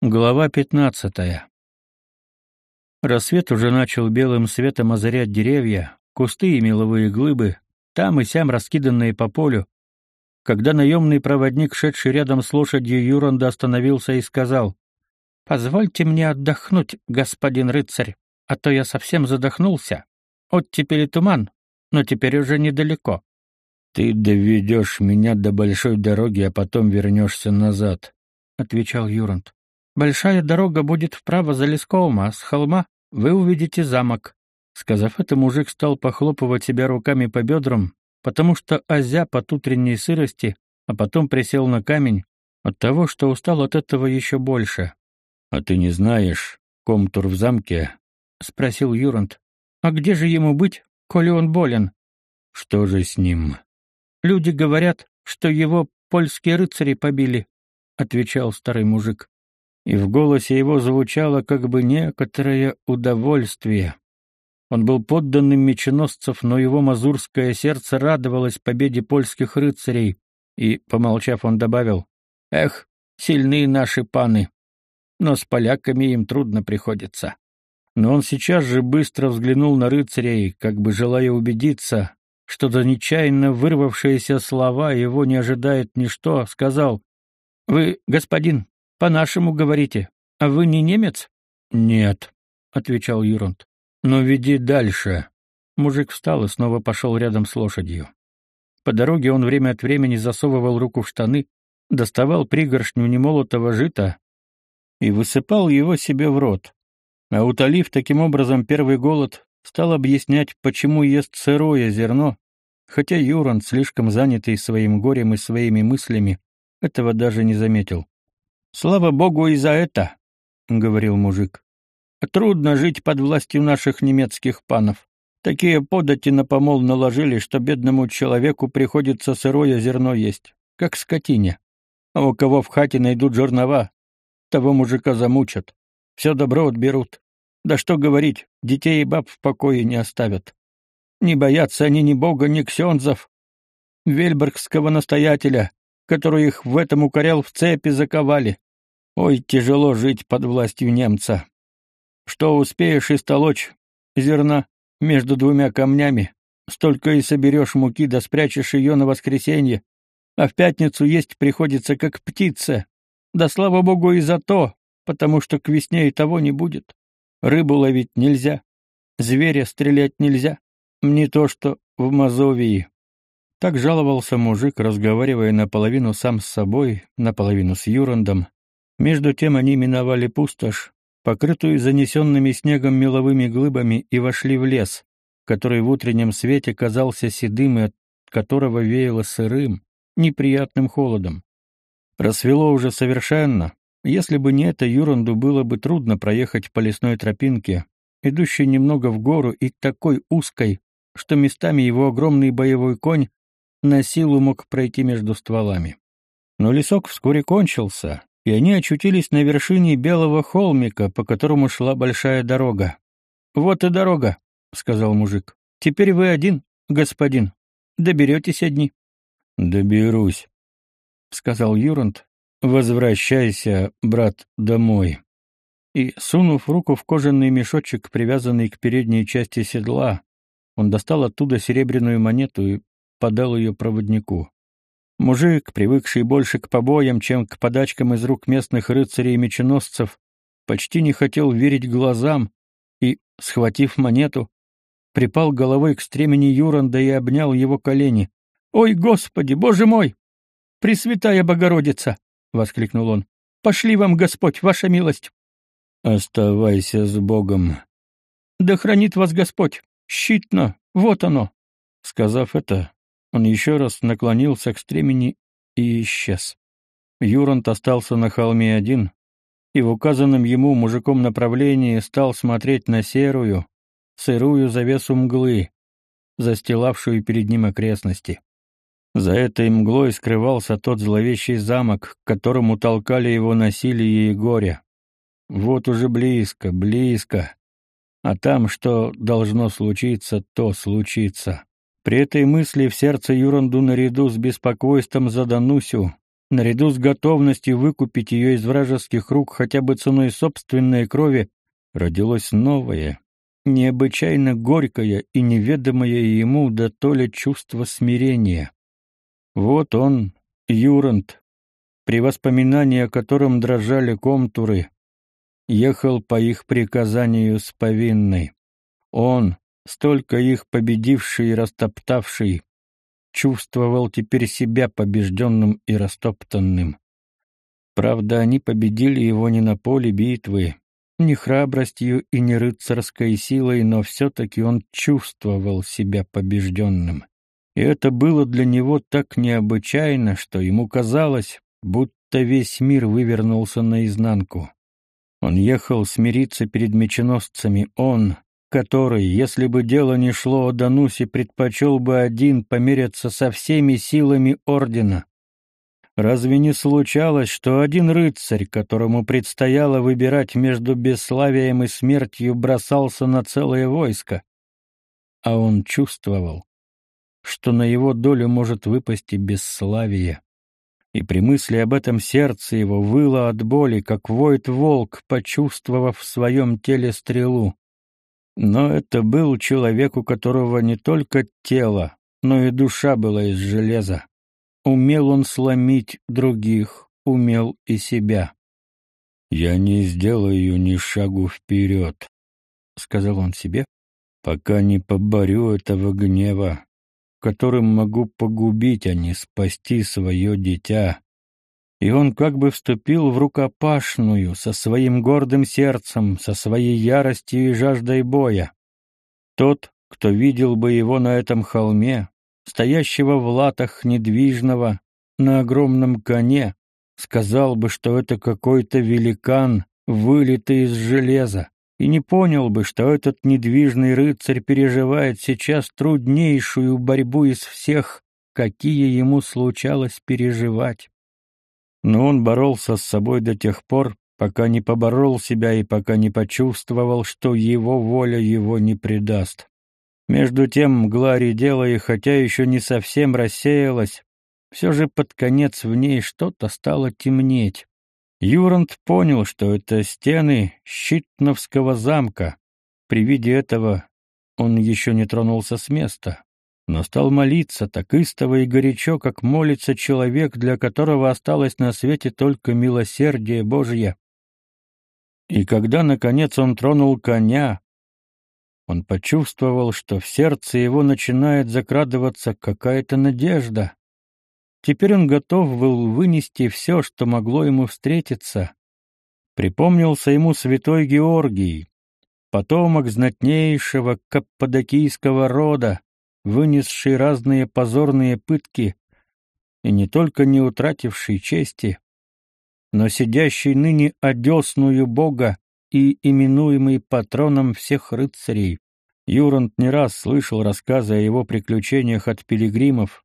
Глава пятнадцатая. Рассвет уже начал белым светом озарять деревья, кусты и меловые глыбы, там и сям раскиданные по полю, когда наемный проводник, шедший рядом с лошадью Юранда, остановился и сказал, «Позвольте мне отдохнуть, господин рыцарь, а то я совсем задохнулся. Оттепели туман, но теперь уже недалеко». «Ты доведешь меня до большой дороги, а потом вернешься назад», — отвечал Юранд. Большая дорога будет вправо за леском, а с холма вы увидите замок. Сказав это, мужик стал похлопывать себя руками по бедрам, потому что озяб от утренней сырости, а потом присел на камень, от того, что устал от этого еще больше. — А ты не знаешь, комтур в замке? — спросил Юрант. — А где же ему быть, коли он болен? — Что же с ним? — Люди говорят, что его польские рыцари побили, — отвечал старый мужик и в голосе его звучало как бы некоторое удовольствие. Он был подданным меченосцев, но его мазурское сердце радовалось победе польских рыцарей, и, помолчав, он добавил, «Эх, сильные наши паны, но с поляками им трудно приходится». Но он сейчас же быстро взглянул на рыцарей, как бы желая убедиться, что за нечаянно вырвавшиеся слова его не ожидает ничто, сказал, «Вы, господин, по-нашему говорите. А вы не немец? Нет, отвечал Юрант. Но веди дальше. Мужик встал и снова пошел рядом с лошадью. По дороге он время от времени засовывал руку в штаны, доставал пригоршню немолотого жита и высыпал его себе в рот. А утолив таким образом первый голод, стал объяснять, почему ест сырое зерно, хотя Юрант, слишком занятый своим горем и своими мыслями, этого даже не заметил. Слава богу и за это, говорил мужик. Трудно жить под властью наших немецких панов. Такие подати на помол наложили, что бедному человеку приходится сырое зерно есть, как скотине. А у кого в хате найдут жернова, того мужика замучат. Все добро отберут. Да что говорить, детей и баб в покое не оставят. Не боятся они ни бога, ни ксензов. Вельбергского настоятеля, который их в этом укорял, в цепи заковали. Ой, тяжело жить под властью немца. Что успеешь истолочь зерна между двумя камнями, столько и соберешь муки да спрячешь ее на воскресенье, а в пятницу есть приходится как птица. Да слава богу и за то, потому что к весне и того не будет. Рыбу ловить нельзя, зверя стрелять нельзя, не то что в Мазовии. Так жаловался мужик, разговаривая наполовину сам с собой, наполовину с Юрандом. Между тем они миновали пустошь, покрытую занесенными снегом меловыми глыбами, и вошли в лес, который в утреннем свете казался седым и от которого веяло сырым, неприятным холодом. Рассвело уже совершенно. Если бы не это, Юранду было бы трудно проехать по лесной тропинке, идущей немного в гору и такой узкой, что местами его огромный боевой конь на силу мог пройти между стволами. Но лесок вскоре кончился, и они очутились на вершине белого холмика, по которому шла большая дорога. «Вот и дорога», — сказал мужик. «Теперь вы один, господин. Доберетесь одни». «Доберусь», — сказал Юрант. «Возвращайся, брат, домой». И, сунув руку в кожаный мешочек, привязанный к передней части седла, он достал оттуда серебряную монету и подал ее проводнику. Мужик, привыкший больше к побоям, чем к подачкам из рук местных рыцарей и меченосцев, почти не хотел верить глазам и, схватив монету, припал головой к стремени Юранда и обнял его колени. «Ой, Господи, Боже мой! Пресвятая Богородица!» — воскликнул он. «Пошли вам, Господь, ваша милость!» «Оставайся с Богом!» «Да хранит вас Господь! Щитно! Вот оно!» Сказав это, он еще раз наклонился к стремени и исчез. Юрант остался на холме один, и в указанном ему мужиком направлении стал смотреть на серую, сырую завесу мглы, застилавшую перед ним окрестности. За этой мглой скрывался тот зловещий замок, к которому толкали его насилие и горе. Вот уже близко, близко. А там, что должно случиться, то случится. При этой мысли в сердце Юранду наряду с беспокойством за Данусю, наряду с готовностью выкупить ее из вражеских рук хотя бы ценой собственной крови, родилось новое, необычайно горькое и неведомое ему до то ли чувство смирения. Вот он, Юрант, при воспоминании о котором дрожали контуры, ехал по их приказанию с повинной. Он, столько их победивший и растоптавший, чувствовал теперь себя побежденным и растоптанным. Правда, они победили его не на поле битвы, не храбростью и не рыцарской силой, но все-таки он чувствовал себя побежденным. И это было для него так необычайно, что ему казалось, будто весь мир вывернулся наизнанку. Он ехал смириться перед меченосцами, он, который, если бы дело не шло о Данусе, предпочел бы один помериться со всеми силами ордена. Разве не случалось, что один рыцарь, которому предстояло выбирать между бесславием и смертью, бросался на целое войско? А он чувствовал, что на его долю может выпасть и бесславие. И при мысли об этом сердце его выло от боли, как воет волк, почувствовав в своем теле стрелу. Но это был человек, у которого не только тело, но и душа была из железа. Умел он сломить других, умел и себя. «Я не сделаю ни шагу вперед», — сказал он себе, — «пока не поборю этого гнева, которым могу погубить, а не спасти свое дитя». И он как бы вступил в рукопашную со своим гордым сердцем, со своей яростью и жаждой боя. Тот, кто видел бы его на этом холме, стоящего в латах недвижного, на огромном коне, сказал бы, что это какой-то великан, вылитый из железа, и не понял бы, что этот недвижный рыцарь переживает сейчас труднейшую борьбу из всех, какие ему случалось переживать. Но он боролся с собой до тех пор, пока не поборол себя и пока не почувствовал, что его воля его не предаст. Между тем мгла редела и хотя еще не совсем рассеялась, все же под конец в ней что-то стало темнеть. Юрант понял, что это стены Щитновского замка. При виде этого он еще не тронулся с места, но стал молиться так истово и горячо, как молится человек, для которого осталось на свете только милосердие Божье. И когда, наконец, он тронул коня, он почувствовал, что в сердце его начинает закрадываться какая-то надежда. Теперь он готов был вынести все, что могло ему встретиться. Припомнился ему святой Георгий, потомок знатнейшего каппадокийского рода, вынесший разные позорные пытки и не только не утративший чести, но сидящий ныне одесную Бога и именуемый патроном всех рыцарей. Юрант не раз слышал рассказы о его приключениях от пилигримов,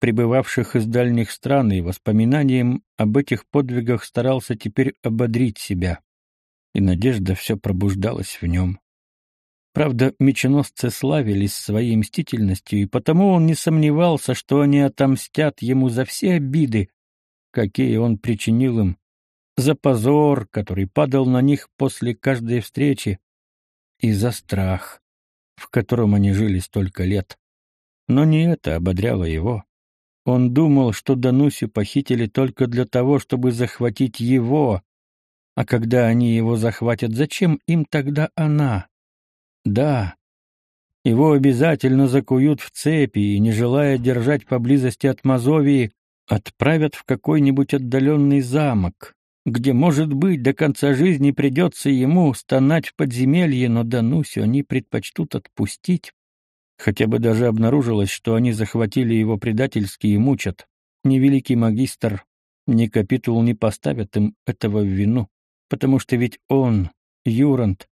прибывавших из дальних стран, и воспоминанием об этих подвигах старался теперь ободрить себя. И надежда все пробуждалась в нем. Правда, меченосцы славились своей мстительностью, и потому он не сомневался, что они отомстят ему за все обиды, какие он причинил им, за позор, который падал на них после каждой встречи, и за страх, в котором они жили столько лет. Но не это ободряло его. Он думал, что Данусю похитили только для того, чтобы захватить его, а когда они его захватят, зачем им тогда она? Да, его обязательно закуют в цепи и, не желая держать поблизости от Мазовии, отправят в какой-нибудь отдаленный замок, где, может быть, до конца жизни придется ему стонать в подземелье, но Данусю они предпочтут отпустить. Хотя бы даже обнаружилось, что они захватили его предательски и мучат. Ни великий магистр, ни капитул не поставят им этого в вину, потому что ведь он, Юрант,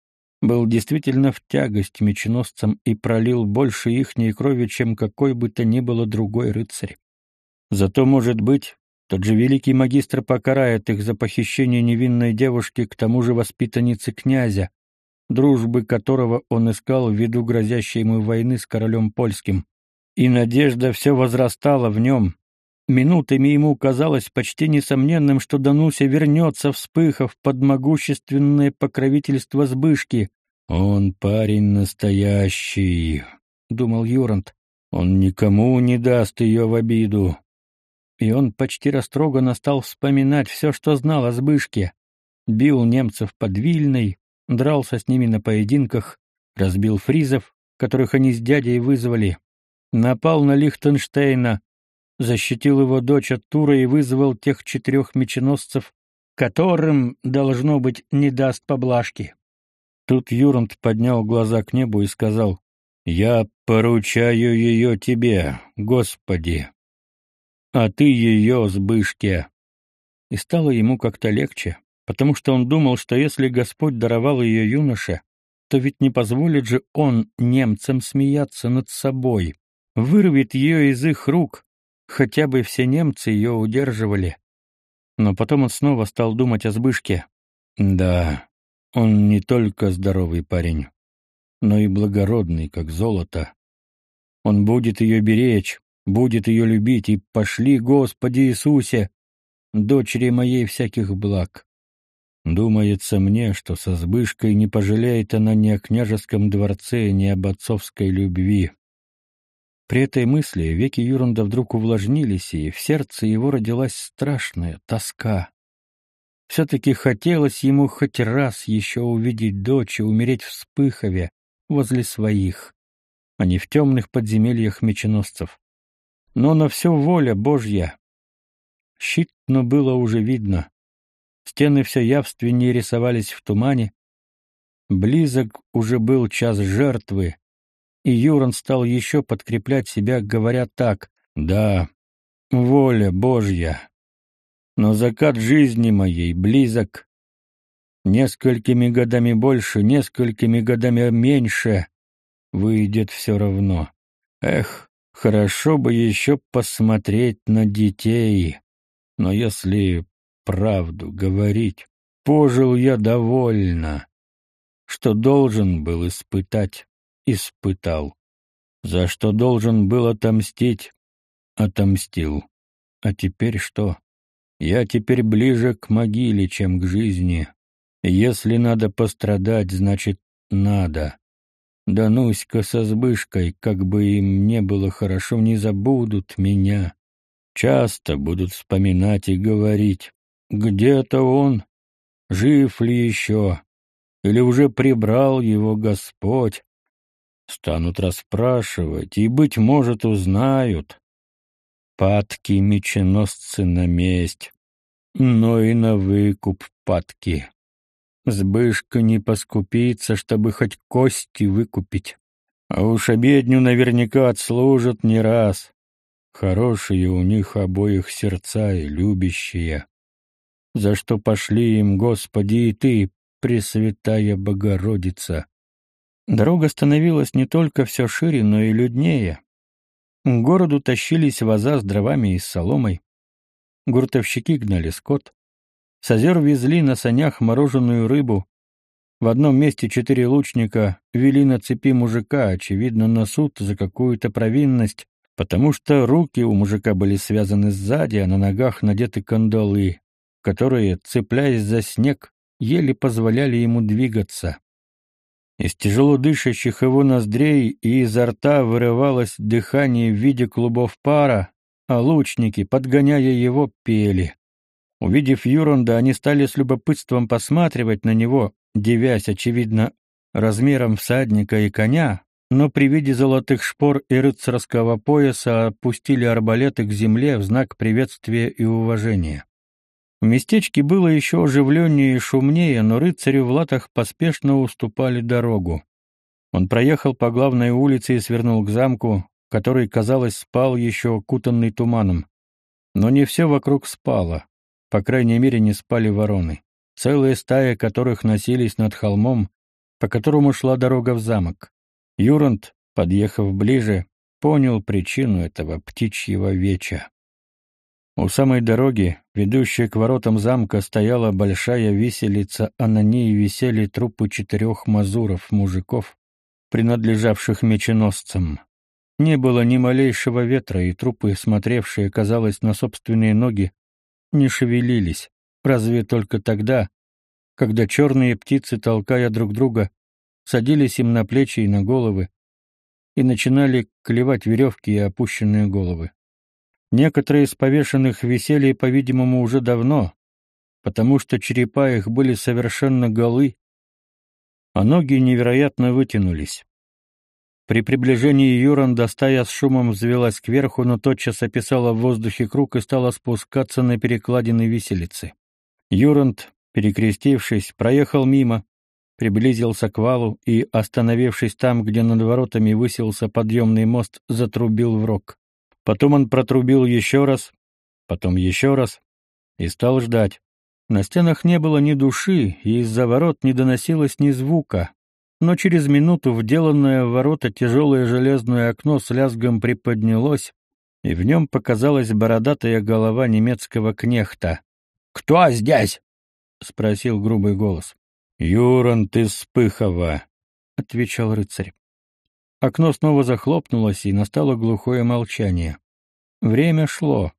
был действительно в тягость меченосцам и пролил больше ихней крови, чем какой бы то ни было другой рыцарь. Зато, может быть, тот же великий магистр покарает их за похищение невинной девушки, к тому же воспитанницы князя, дружбы которого он искал ввиду грозящей ему войны с королем польским. И надежда все возрастала в нем. Минутами ему казалось почти несомненным, что Дануся вернется, вспыхав под могущественное покровительство Сбышки. «Он парень настоящий», — думал Юрант. «Он никому не даст ее в обиду». И он почти растроганно стал вспоминать все, что знал о Сбышке. Бил немцев под Вильной, дрался с ними на поединках, разбил фризов, которых они с дядей вызвали, напал на Лихтенштейна, защитил его дочь от Тура и вызвал тех четырех меченосцев, которым, должно быть, не даст поблажки. Тут Юрант поднял глаза к небу и сказал, «Я поручаю ее тебе, Господи, а ты ее, Сбышке». И стало ему как-то легче, потому что он думал, что если Господь даровал ее юноше, то ведь не позволит же он немцам смеяться над собой, вырвет ее из их рук, хотя бы все немцы ее удерживали. Но потом он снова стал думать о Збышке. Да, он не только здоровый парень, но и благородный, как золото. Он будет ее беречь, будет ее любить, и пошли, Господи Иисусе, дочери моей всяких благ. Думается мне, что со Збышкой не пожалеет она ни о княжеском дворце, ни об отцовской любви. При этой мысли веки Юранда вдруг увлажнились, и в сердце его родилась страшная тоска. Все-таки хотелось ему хоть раз еще увидеть дочь и умереть в Спыхове, возле своих, а не в темных подземельях меченосцев. Но на все воля Божья. Щитно было уже видно. Стены все явственнее рисовались в тумане. Близок уже был час жертвы, и Юран стал еще подкреплять себя, говоря так: "Да, воля Божья. Но закат жизни моей близок. Несколькими годами больше, несколькими годами меньше выйдет все равно. Эх, хорошо бы еще посмотреть на детей. Но если правду говорить, пожил я довольно, что должен был испытать, испытал. За что должен был отомстить, отомстил. А теперь что? Я теперь ближе к могиле, чем к жизни. Если надо пострадать, значит, надо. Дануська со Збышкой, как бы им не было хорошо, не забудут меня. Часто будут вспоминать и говорить, где-то он, жив ли еще, или уже прибрал его Господь. Станут расспрашивать, и, быть может, узнают. Падки меченосцы на месть, но и на выкуп падки. Сбышка не поскупится, чтобы хоть кости выкупить. А уж обедню наверняка отслужат не раз. Хорошие у них обоих сердца и любящие за что пошли им, Господи, и Ты, Пресвятая Богородица. Дорога становилась не только все шире, но и люднее. К городу тащились ваза с дровами и с соломой. Гуртовщики гнали скот. С озер везли на санях мороженую рыбу. В одном месте четыре лучника вели на цепи мужика, очевидно, на суд за какую-то провинность, потому что руки у мужика были связаны сзади, а на ногах надеты кандалы, которые, цепляясь за снег, еле позволяли ему двигаться. Из тяжело дышащих его ноздрей и изо рта вырывалось дыхание в виде клубов пара, а лучники, подгоняя его, пели. Увидев Юрунда, они стали с любопытством посматривать на него, девясь, очевидно, размером всадника и коня, но при виде золотых шпор и рыцарского пояса опустили арбалеты к земле в знак приветствия и уважения. В местечке было еще оживленнее и шумнее, но рыцари в латах поспешно уступали дорогу. Он проехал по главной улице и свернул к замку, который, казалось, спал еще окутанный туманом. Но не все вокруг спало. По крайней мере, не спали вороны. Целая стая которых носились над холмом, по которому шла дорога в замок. Юрант, подъехав ближе, понял причину этого птичьего веча. У самой дороги, ведущей к воротам замка, стояла большая виселица, а на ней висели трупы четырех мазуров, мужиков, принадлежавших меченосцам. Не было ни малейшего ветра, и трупы, смотревшие, казалось, на собственные ноги, не шевелились, разве только тогда, когда черные птицы, толкая друг друга, садились им на плечи и на головы и начинали клевать веревки и опущенные головы. Некоторые из повешенных висели, по-видимому, уже давно, потому что черепа их были совершенно голы, а ноги невероятно вытянулись. При приближении Юранда стая с шумом взвелась кверху, но тотчас описала в воздухе круг и стала спускаться на перекладины виселицы. Юранд, перекрестившись, проехал мимо, приблизился к валу и, остановившись там, где над воротами высился подъемный мост, затрубил в рог. Потом он протрубил еще раз, потом еще раз и стал ждать. На стенах не было ни души, и из-за ворот не доносилось ни звука, но через минуту вделанное в ворота тяжелое железное окно с лязгом приподнялось, и в нем показалась бородатая голова немецкого кнехта. «Кто здесь?» — спросил грубый голос. «Юран, ты Спыхова», — отвечал рыцарь. Окно снова захлопнулось, и настало глухое молчание. Время шло.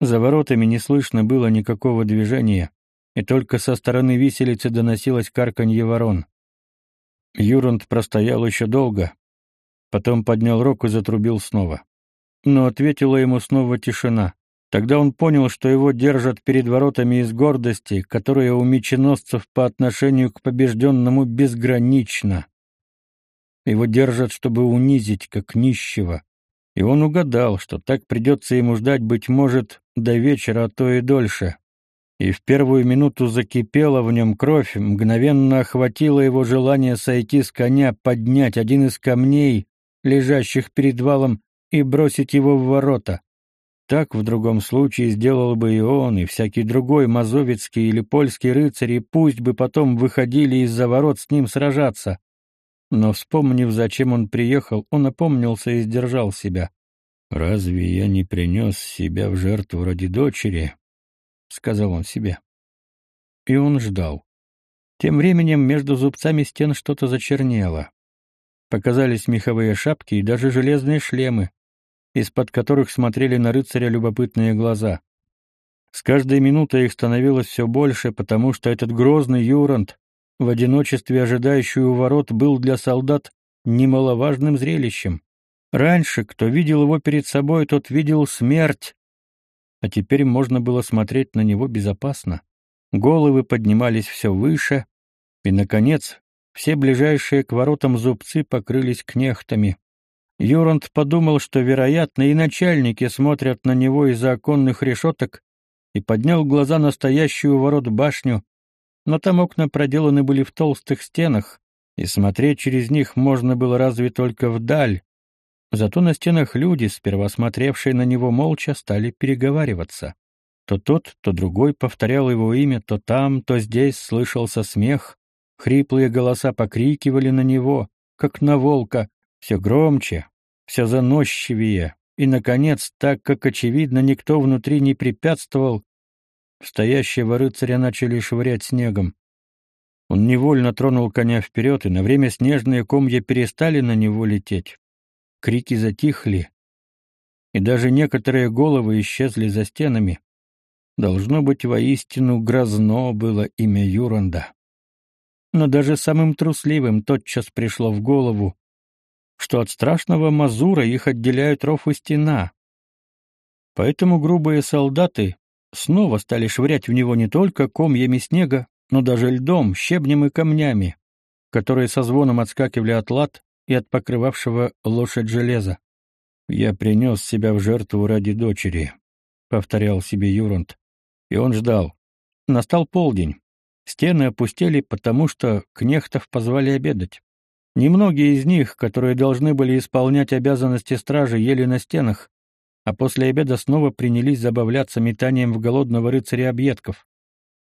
За воротами не слышно было никакого движения, и только со стороны виселицы доносилось карканье ворон. Юранд простоял еще долго, потом поднял руку и затрубил снова. Но ответила ему снова тишина. Тогда он понял, что его держат перед воротами из гордости, которая у меченосцев по отношению к побежденному безгранична. Его держат, чтобы унизить, как нищего. И он угадал, что так придется ему ждать, быть может, до вечера, а то и дольше и в первую минуту закипела в нем кровь, мгновенно охватило его желание сойти с коня, поднять один из камней, лежащих перед валом, и бросить его в ворота. Так в другом случае сделал бы и он, и всякий другой мазовецкий или польский рыцарь, и пусть бы потом выходили из-за ворот с ним сражаться. Но, вспомнив, зачем он приехал, он опомнился и сдержал себя. «Разве я не принес себя в жертву ради дочери?» — сказал он себе. И он ждал. Тем временем между зубцами стен что-то зачернело. Показались меховые шапки и даже железные шлемы, из-под которых смотрели на рыцаря любопытные глаза. С каждой минутой их становилось все больше, потому что этот грозный Юрант, в одиночестве ожидающий у ворот, был для солдат немаловажным зрелищем. Раньше, кто видел его перед собой, тот видел смерть, а теперь можно было смотреть на него безопасно. Головы поднимались все выше, и, наконец, все ближайшие к воротам зубцы покрылись кнехтами. Юранд подумал, что, вероятно, и начальники смотрят на него из-за оконных решеток, и поднял глаза на стоящую у ворот башню, но там окна проделаны были в толстых стенах, и смотреть через них можно было разве только вдаль, Зато на стенах люди, сперва смотревшие на него молча, стали переговариваться. То тот, то другой повторял его имя, то там, то здесь слышался смех, хриплые голоса покрикивали на него, как на волка, все громче, все заносчивее, и, наконец, так как, очевидно, никто внутри не препятствовал, стоящего рыцаря начали швырять снегом. Он невольно тронул коня вперед, и на время снежные комья перестали на него лететь. Крики затихли, и даже некоторые головы исчезли за стенами. Должно быть, воистину грозно было имя Юранда. Но даже самым трусливым тотчас пришло в голову, что от страшного мазура их отделяют ров и стена. Поэтому грубые солдаты снова стали швырять в него не только комьями снега, но даже льдом, щебнем и камнями, которые со звоном отскакивали от лад и от покрывавшего лошадь железа. «Я принес себя в жертву ради дочери», — повторял себе Юрант. И он ждал. Настал полдень. Стены опустели, потому что кнехтов позвали обедать. Немногие из них, которые должны были исполнять обязанности стражи, ели на стенах, а после обеда снова принялись забавляться метанием в голодного рыцаря объедков.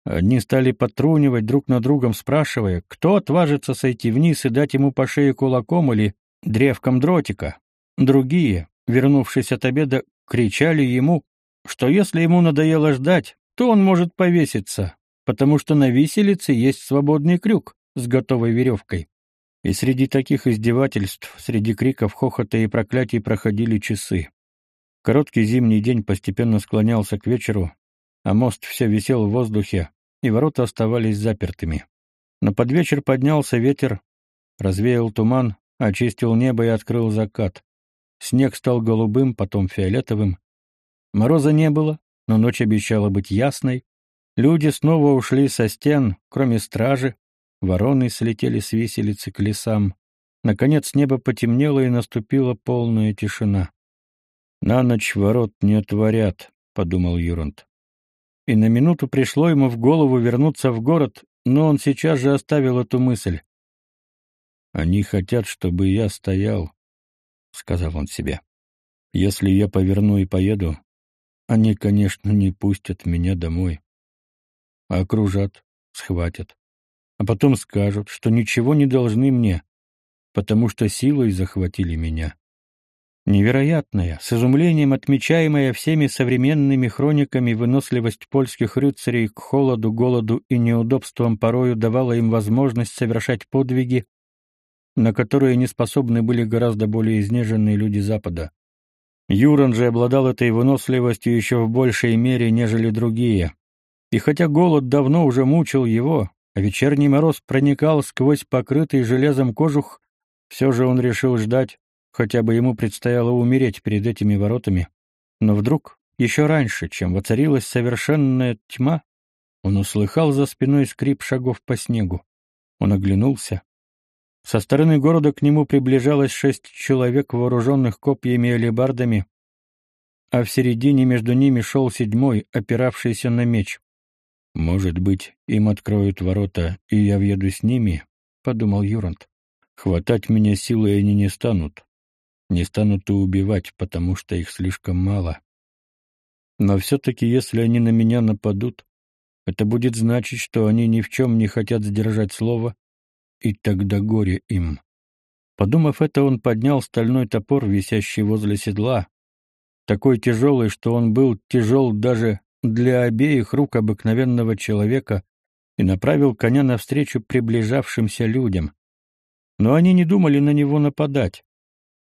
Одни стали потрунивать друг над другом, спрашивая, кто отважится сойти вниз и дать ему по шее кулаком или древком дротика. Другие, вернувшись от обеда, кричали ему, что если ему надоело ждать, то он может повеситься, потому что на виселице есть свободный крюк с готовой веревкой. И среди таких издевательств, среди криков, хохота и проклятий проходили часы. Короткий зимний день постепенно склонялся к вечеру, а мост все висел в воздухе, и ворота оставались запертыми. Но под вечер поднялся ветер, развеял туман, очистил небо и открыл закат. Снег стал голубым, потом фиолетовым. Мороза не было, но ночь обещала быть ясной. Люди снова ушли со стен, кроме стражи. Вороны слетели с виселицы к лесам. Наконец небо потемнело, и наступила полная тишина. «На ночь ворот не отворят», — подумал Юрант. И на минуту пришло ему в голову вернуться в город, но он сейчас же оставил эту мысль. «Они хотят, чтобы я стоял», — сказал он себе. «Если я поверну и поеду, они, конечно, не пустят меня домой. Окружат, схватят, а потом скажут, что ничего не должны мне, потому что силой захватили меня. Невероятная, с изумлением отмечаемая всеми современными хрониками выносливость польских рыцарей к холоду, голоду и неудобствам порою давала им возможность совершать подвиги, на которые не способны были гораздо более изнеженные люди Запада. Юран же обладал этой выносливостью еще в большей мере, нежели другие. И хотя голод давно уже мучил его, а вечерний мороз проникал сквозь покрытый железом кожух, все же он решил ждать, хотя бы ему предстояло умереть перед этими воротами. Но вдруг, еще раньше, чем воцарилась совершенная тьма, он услыхал за спиной скрип шагов по снегу. Он оглянулся. Со стороны города к нему приближалось шесть человек, вооруженных копьями и алебардами, а в середине между ними шел седьмой, опиравшийся на меч. «Может быть, им откроют ворота, и я въеду с ними?» — подумал Юрант. «Хватать меня силой они не станут, не станут и убивать, потому что их слишком мало. Но все-таки, если они на меня нападут, это будет значить, что они ни в чем не хотят сдержать слово, и тогда горе им. Подумав это, он поднял стальной топор, висящий возле седла, такой тяжелый, что он был тяжел даже для обеих рук обыкновенного человека, и направил коня навстречу приближавшимся людям. Но они не думали на него нападать.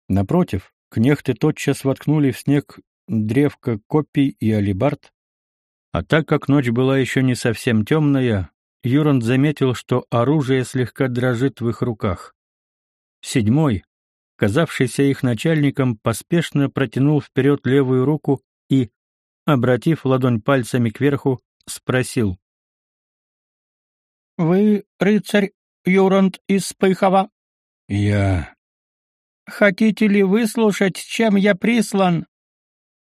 Напротив, кнехты тотчас воткнули в снег древко копий и алибард, а так как ночь была еще не совсем темная, Юранд заметил, что оружие слегка дрожит в их руках. Седьмой, казавшийся их начальником, поспешно протянул вперед левую руку и, обратив ладонь пальцами кверху, спросил. «Вы рыцарь Юранд из Пыхова?» «Я», Хотите ли выслушать, чем я прислан?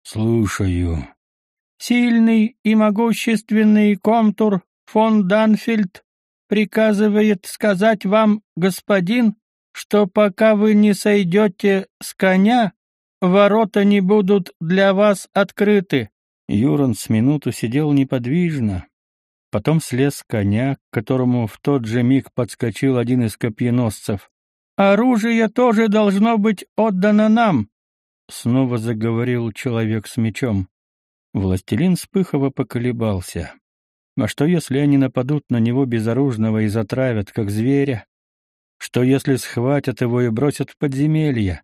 Слушаю. Сильный и могущественный комтур фон Данфельд приказывает сказать вам, господин, что пока вы не сойдете с коня, ворота не будут для вас открыты. Юран с минуту сидел неподвижно, потом слез с коня, к которому в тот же миг подскочил один из копьеносцев. Оружие тоже должно быть отдано нам, снова заговорил человек с мечом. Властелин Спыхова поколебался. А что если они нападут на него безоружного и затравят как зверя? Что если схватят его и бросят в подземелье?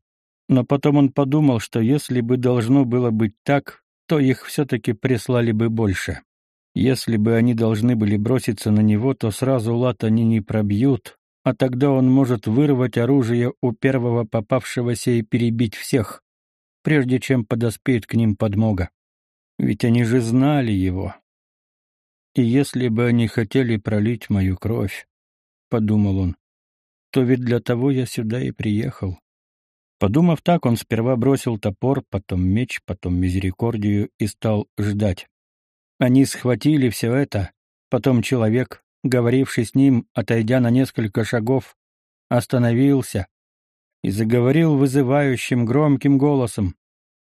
Но потом он подумал, что если бы должно было быть так, то их все-таки прислали бы больше. Если бы они должны были броситься на него, то сразу лад они не пробьют, а тогда он может вырвать оружие у первого попавшегося и перебить всех, прежде чем подоспеет к ним подмога. Ведь они же знали его. И если бы они хотели пролить мою кровь, — подумал он, — то ведь для того я сюда и приехал. Подумав так, он сперва бросил топор, потом меч, потом мизерикордию и стал ждать. Они схватили все это, потом человек, говоривший с ним, отойдя на несколько шагов, остановился и заговорил вызывающим громким голосом.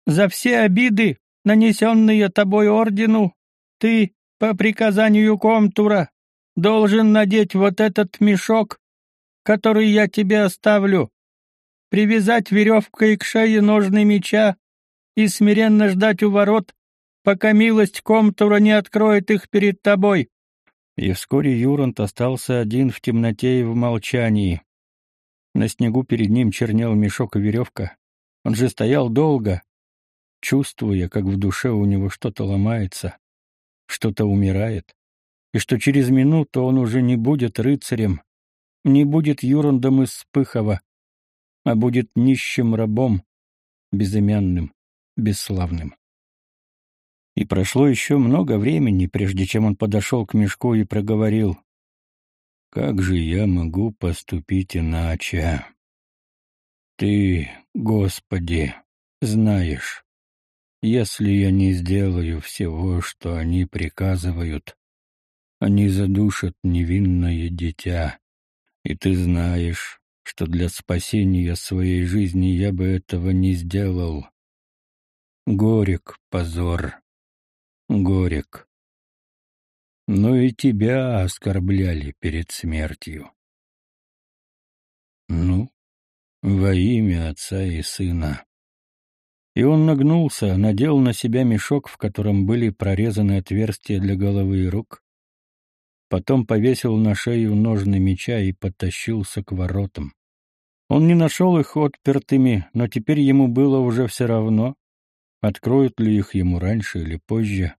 «За все обиды, нанесенные тобой ордену, ты, по приказанию Комтура, должен надеть вот этот мешок, который я тебе оставлю, привязать веревкой к шее ножны меча и смиренно ждать у ворот, пока милость Комтура не откроет их перед тобой. И вскоре Юрант остался один в темноте и в молчании. На снегу перед ним чернел мешок и веревка. Он же стоял долго, чувствуя, как в душе у него что-то ломается, что-то умирает, и что через минуту он уже не будет рыцарем, не будет Юрандом из Спыхова, а будет нищим рабом, безымянным, бесславным. И прошло еще много времени, прежде чем он подошел к мешку и проговорил. «Как же я могу поступить иначе? Ты, Господи, знаешь, если я не сделаю всего, что они приказывают, они задушат невинное дитя, и ты знаешь, что для спасения своей жизни я бы этого не сделал. Горек позор, горек. Но и тебя оскорбляли перед смертью. Ну, во имя Отца и Сына. И он нагнулся, надел на себя мешок, в котором были прорезаны отверстия для головы и рук, потом повесил на шею ножны меча и подтащился к воротам. Он не нашел их отпертыми, но теперь ему было уже все равно, откроют ли их ему раньше или позже.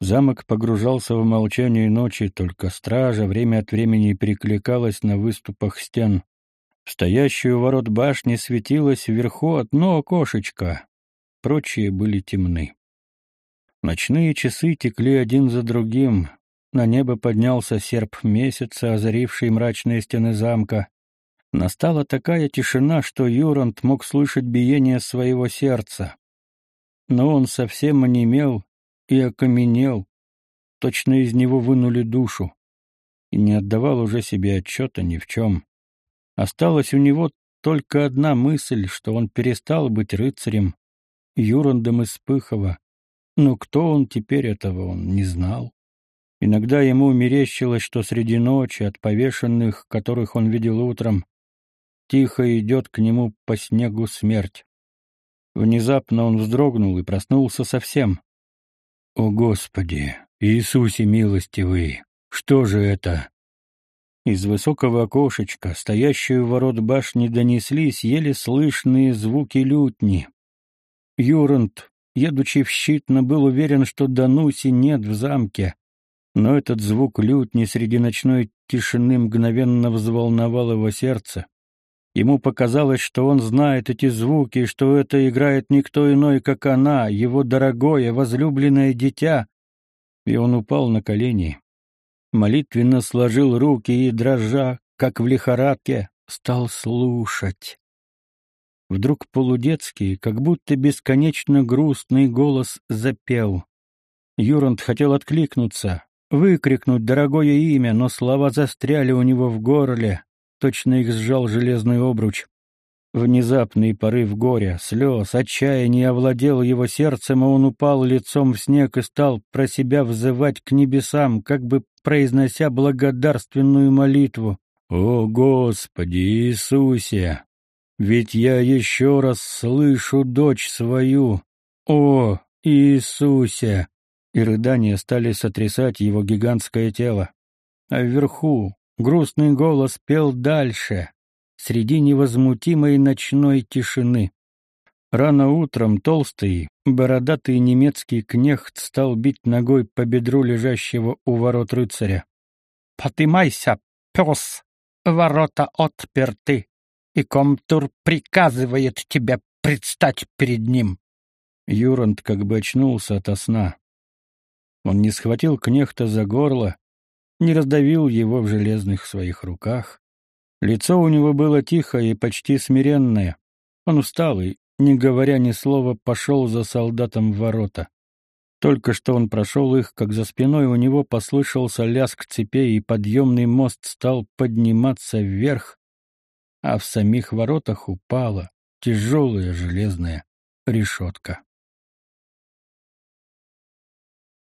Замок погружался в молчание ночи, только стража время от времени перекликалась на выступах стен. Стоящую ворот башни светилось вверху одно окошечко, прочие были темны. Ночные часы текли один за другим, на небо поднялся серп месяца, озаривший мрачные стены замка. Настала такая тишина, что Юрант мог слышать биение своего сердца. Но он совсем онемел и окаменел, точно из него вынули душу, и не отдавал уже себе отчета ни в чем. Осталась у него только одна мысль, что он перестал быть рыцарем, Юрандом из Пыхова. Но кто он теперь, этого он не знал. Иногда ему мерещилось, что среди ночи от повешенных, которых он видел утром, тихо идет к нему по снегу смерть. Внезапно он вздрогнул и проснулся совсем. «О, Господи! Иисусе милостивый! Что же это?» Из высокого окошечка, стоящую ворот башни, донеслись еле слышные звуки лютни. Юрант, едучи в щитно, был уверен, что Дануси нет в замке, но этот звук лютни среди ночной тишины мгновенно взволновал его сердце. Ему показалось, что он знает эти звуки, что это играет никто иной, как она, его дорогое, возлюбленное дитя. И он упал на колени, молитвенно сложил руки и, дрожа, как в лихорадке, стал слушать. Вдруг полудетский, как будто бесконечно грустный голос запел. Юрант хотел откликнуться, выкрикнуть дорогое имя, но слова застряли у него в горле, Точно их сжал железный обруч. Внезапный порыв горя, слез, отчаяния овладел его сердцем, и он упал лицом в снег и стал про себя взывать к небесам, как бы произнося благодарственную молитву. «О, Господи Иисусе! Ведь я еще раз слышу дочь свою! О, Иисусе!» И рыдания стали сотрясать его гигантское тело. А вверху, Грустный голос пел дальше, среди невозмутимой ночной тишины. Рано утром толстый, бородатый немецкий кнехт стал бить ногой по бедру лежащего у ворот рыцаря. «Подымайся, пес! Ворота отперты, и комтур приказывает тебе предстать перед ним!» Юрант как бы очнулся ото сна. Он не схватил кнехта за горло, не раздавил его в железных своих руках. Лицо у него было тихое и почти смиренное. Он усталый, не говоря ни слова, пошел за солдатом в ворота. Только что он прошел их, как за спиной у него послышался лязг цепей, и подъемный мост стал подниматься вверх, а в самих воротах упала тяжелая железная решетка.